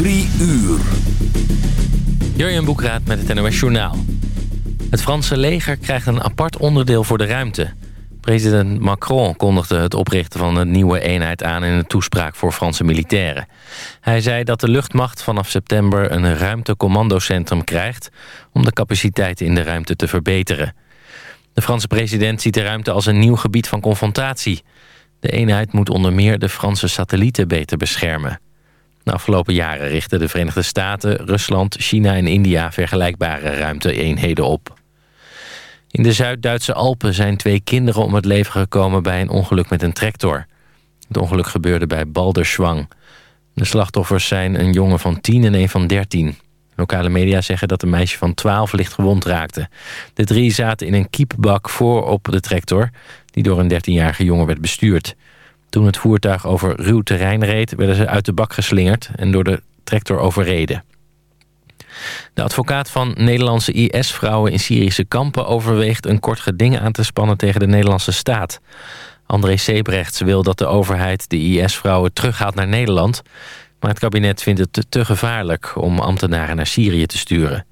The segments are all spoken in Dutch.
Drie uur. Jurjen Boekraat met het NOS Journaal. Het Franse leger krijgt een apart onderdeel voor de ruimte. President Macron kondigde het oprichten van een nieuwe eenheid aan... in een toespraak voor Franse militairen. Hij zei dat de luchtmacht vanaf september een ruimtecommandocentrum krijgt... om de capaciteiten in de ruimte te verbeteren. De Franse president ziet de ruimte als een nieuw gebied van confrontatie. De eenheid moet onder meer de Franse satellieten beter beschermen. De afgelopen jaren richten de Verenigde Staten, Rusland, China en India vergelijkbare ruimte-eenheden op. In de Zuid-Duitse Alpen zijn twee kinderen om het leven gekomen bij een ongeluk met een tractor. Het ongeluk gebeurde bij Balderschwang. De slachtoffers zijn een jongen van 10 en een van 13. Lokale media zeggen dat een meisje van 12 licht gewond raakte. De drie zaten in een kiepbak voor op de tractor... die door een 13-jarige jongen werd bestuurd. Toen het voertuig over ruw terrein reed... werden ze uit de bak geslingerd en door de tractor overreden. De advocaat van Nederlandse IS-vrouwen in Syrische kampen... overweegt een kort geding aan te spannen tegen de Nederlandse staat. André Sebrechts wil dat de overheid de IS-vrouwen terughaalt naar Nederland... maar het kabinet vindt het te, gevaarlijk om ambtenaren naar Syrië te sturen.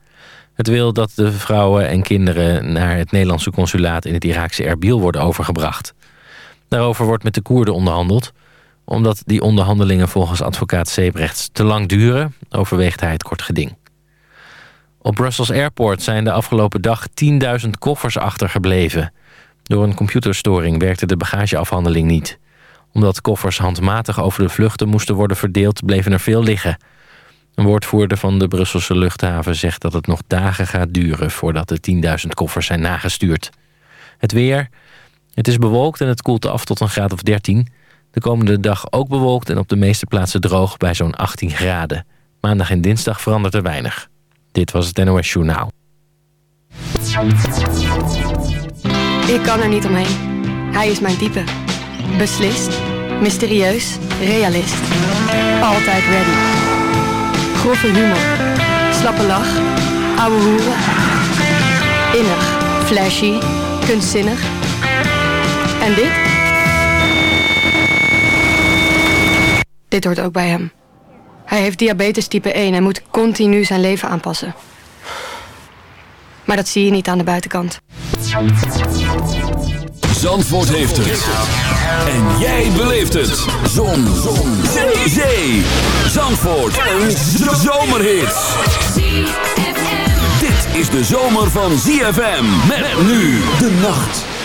Het wil dat de vrouwen en kinderen naar het Nederlandse consulaat... in het Iraakse Erbil worden overgebracht. Daarover wordt met de Koerden onderhandeld. Omdat die onderhandelingen volgens advocaat Sebrechts te lang duren... overweegt hij het kort geding. Op Brussels Airport zijn de afgelopen dag 10.000 koffers achtergebleven. Door een computerstoring werkte de bagageafhandeling niet. Omdat koffers handmatig over de vluchten moesten worden verdeeld... bleven er veel liggen. Een woordvoerder van de Brusselse luchthaven zegt dat het nog dagen gaat duren... voordat de 10.000 koffers zijn nagestuurd. Het weer... Het is bewolkt en het koelt af tot een graad of 13. De komende dag ook bewolkt en op de meeste plaatsen droog bij zo'n 18 graden. Maandag en dinsdag verandert er weinig. Dit was het NOS Journaal. Ik kan er niet omheen. Hij is mijn type. Beslist, mysterieus, realist. Altijd ready. Grove humor. Slappe lach. Ouwe hoeren. Innig, flashy, kunstzinnig. En dit? Dit hoort ook bij hem. Hij heeft diabetes type 1 en moet continu zijn leven aanpassen. Maar dat zie je niet aan de buitenkant. Zandvoort heeft het. En jij beleeft het. Zon. Zon. Zee. Zee. Zandvoort. Een zomerhit. Dit is de zomer van ZFM. Met nu de nacht.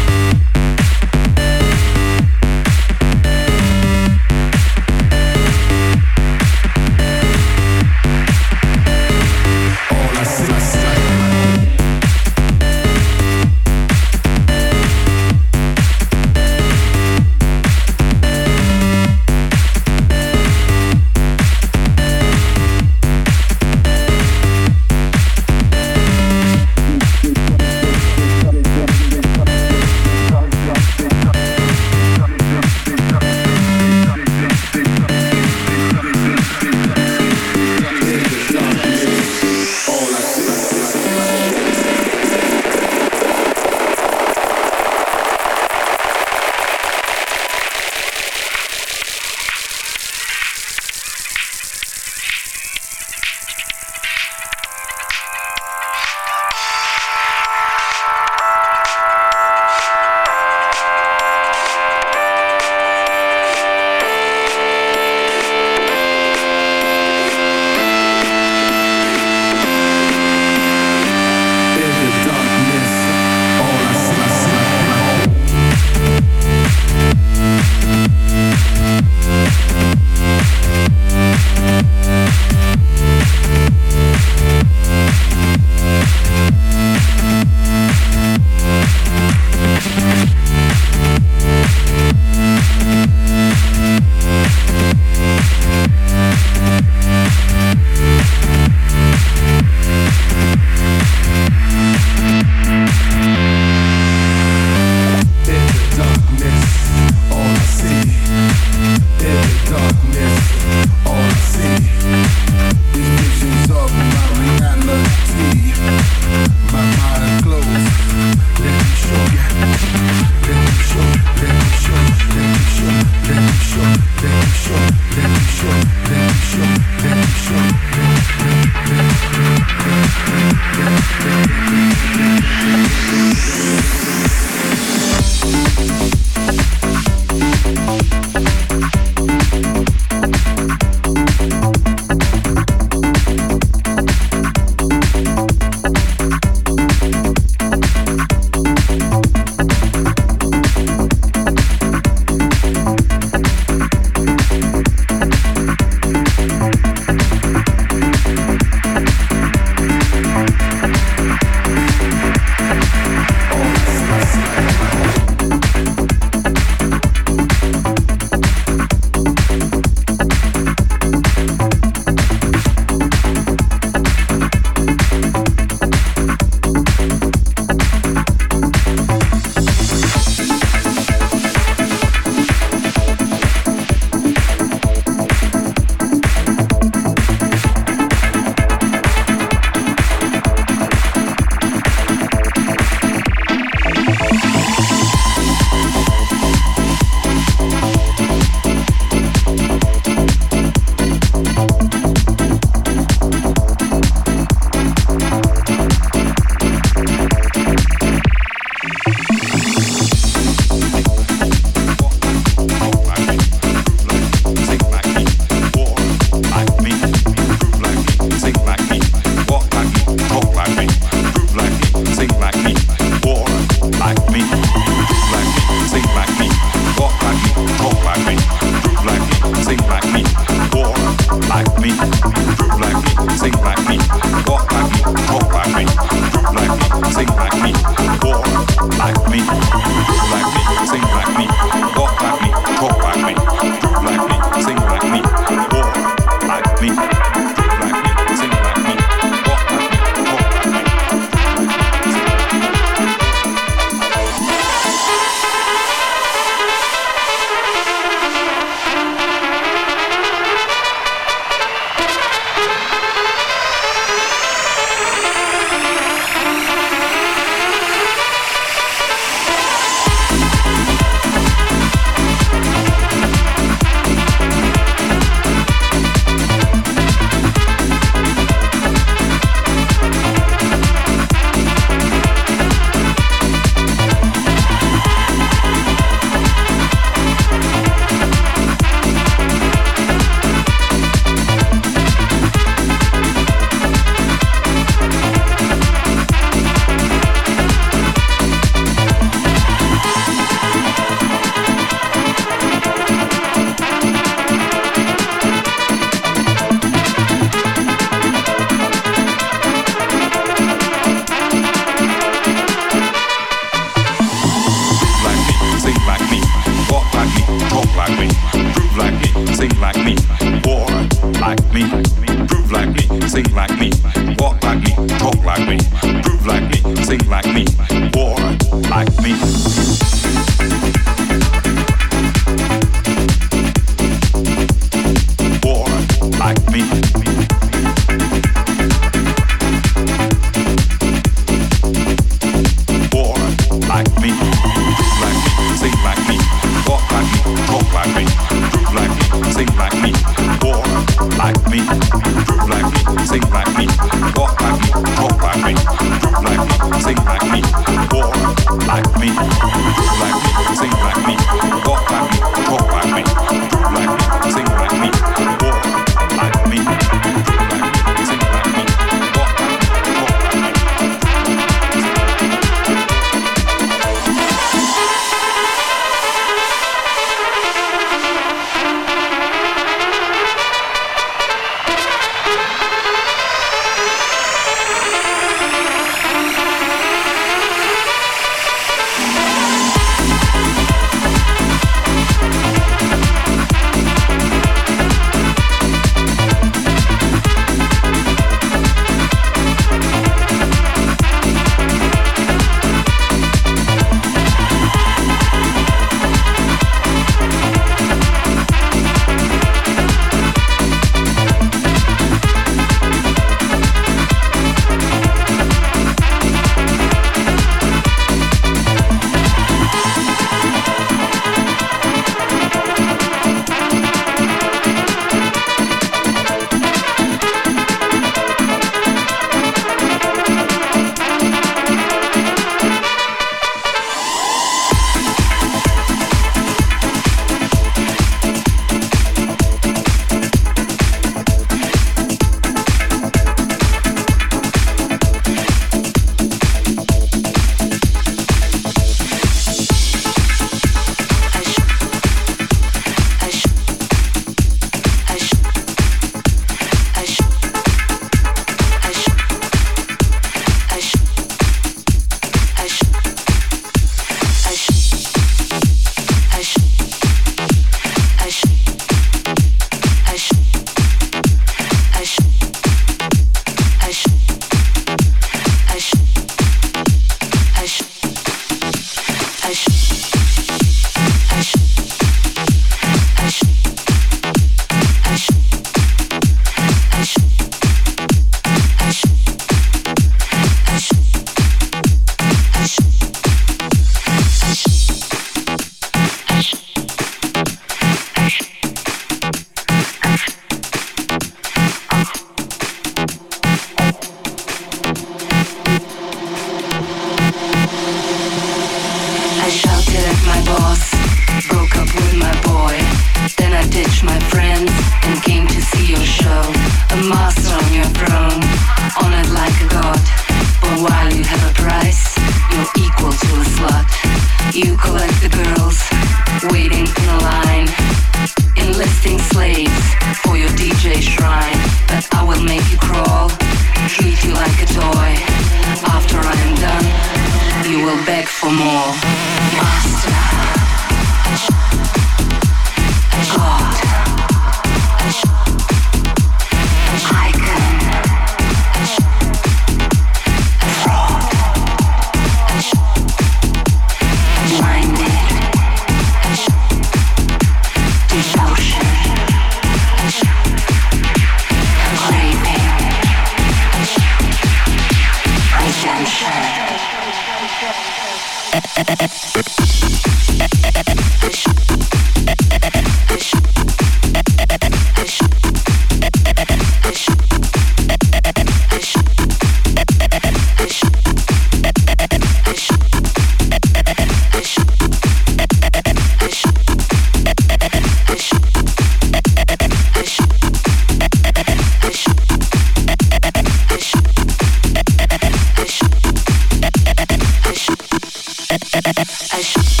I shot.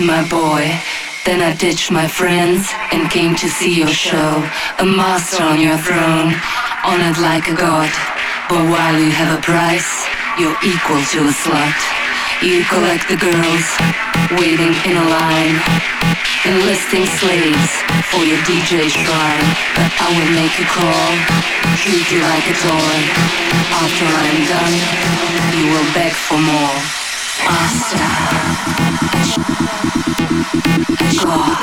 With my boy. Then I ditched my friends and came to see your show. A master on your throne, honored like a god. But while you have a price, you're equal to a slut. You collect the girls, waiting in a line, enlisting slaves for your DJ shrine. But I will make you crawl, treat you like a toy. After I'm done, you will beg for more. Master, fraud,